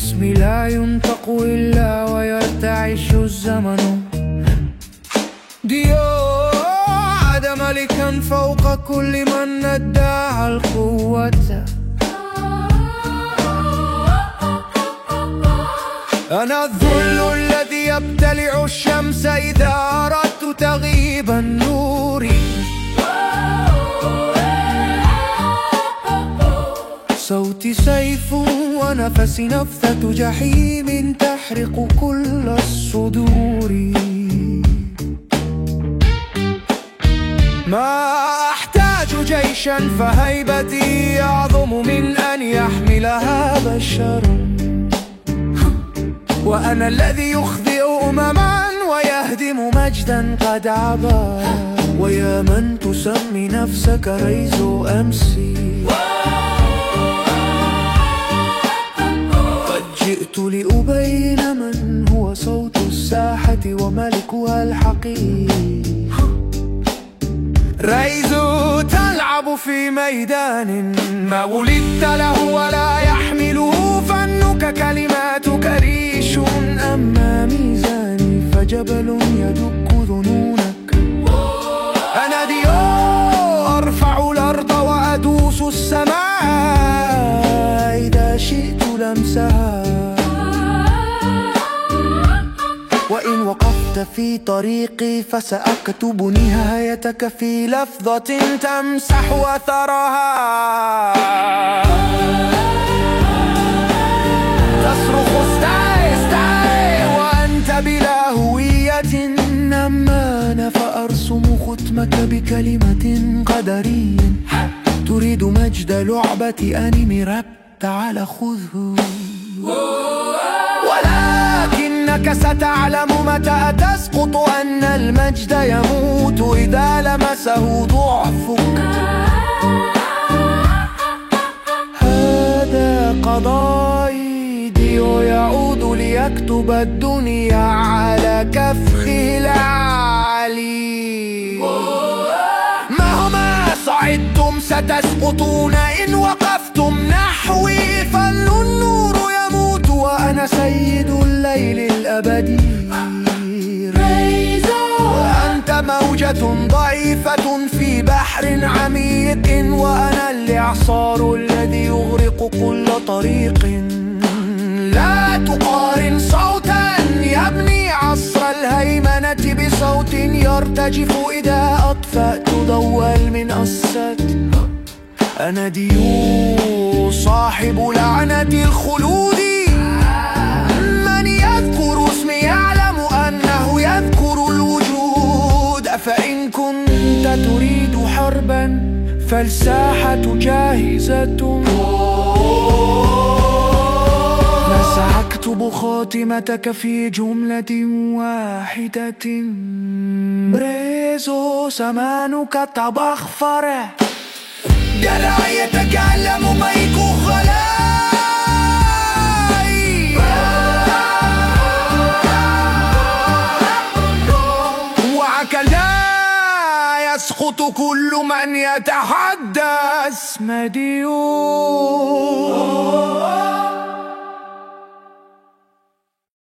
اسمي لا ينطق إلا ويرتعش الزمن. ديو عاد ملكا فوق كل من ادعى القوة. أنا الذل الذي يبتلع الشمس إذا أردت تغيب النور. صوتي سيف ونفسي نفثة جحيم تحرق كل الصدور. ما أحتاج جيشا فهيبتي أعظم من أن يحملها بشر. وأنا الذي يخذئ أمما ويهدم مجدا قد عبا. ويا من تسمي نفسك ريز أمسي. جئت لأبين من هو صوت الساحة وملكها الحقيقي ريز تلعب في ميدان ما ولدت له ولا يحمله فنك كلماتك ريش أما ميزاني فجبل يدك ذنونك. أنا ديو أرفع الأرض وأدوس السماء. إذا شئت لمسها في طريقي فسأكتب نهايتك في لفظة تمسح أثرها. تصرخ استاي استاي وأنت بلا هوية. أما أنا فأرسم ختمك بكلمة قدري تريد مجد لعبة أنمي راب تعال خذه. ولكنك ستعلم متى تسقط أن المجد يموت إذا لمسه ضعفك هذا قضائي ديو يعود ليكتب الدنيا على كفخه العالي. مهما صعدتم ستسقطون إن وقفتم نحوي فالنور يموت وأنا سيد الليل. الأبدي وأنت موجة ضعيفة في بحر عميق وأنا الإعصار الذي يغرق كل طريق. لا تقارن صوتا يبني عصر الهيمنة بصوت يرتجف إذا أطفأت ضوء المنصات أنا ديو صاحب لعنة الخلود. فالساحة جاهزة. فسأكتب خاتمتك في جملة واحدة. بريزو سمانك تبخفر كل من يتحدث مديون.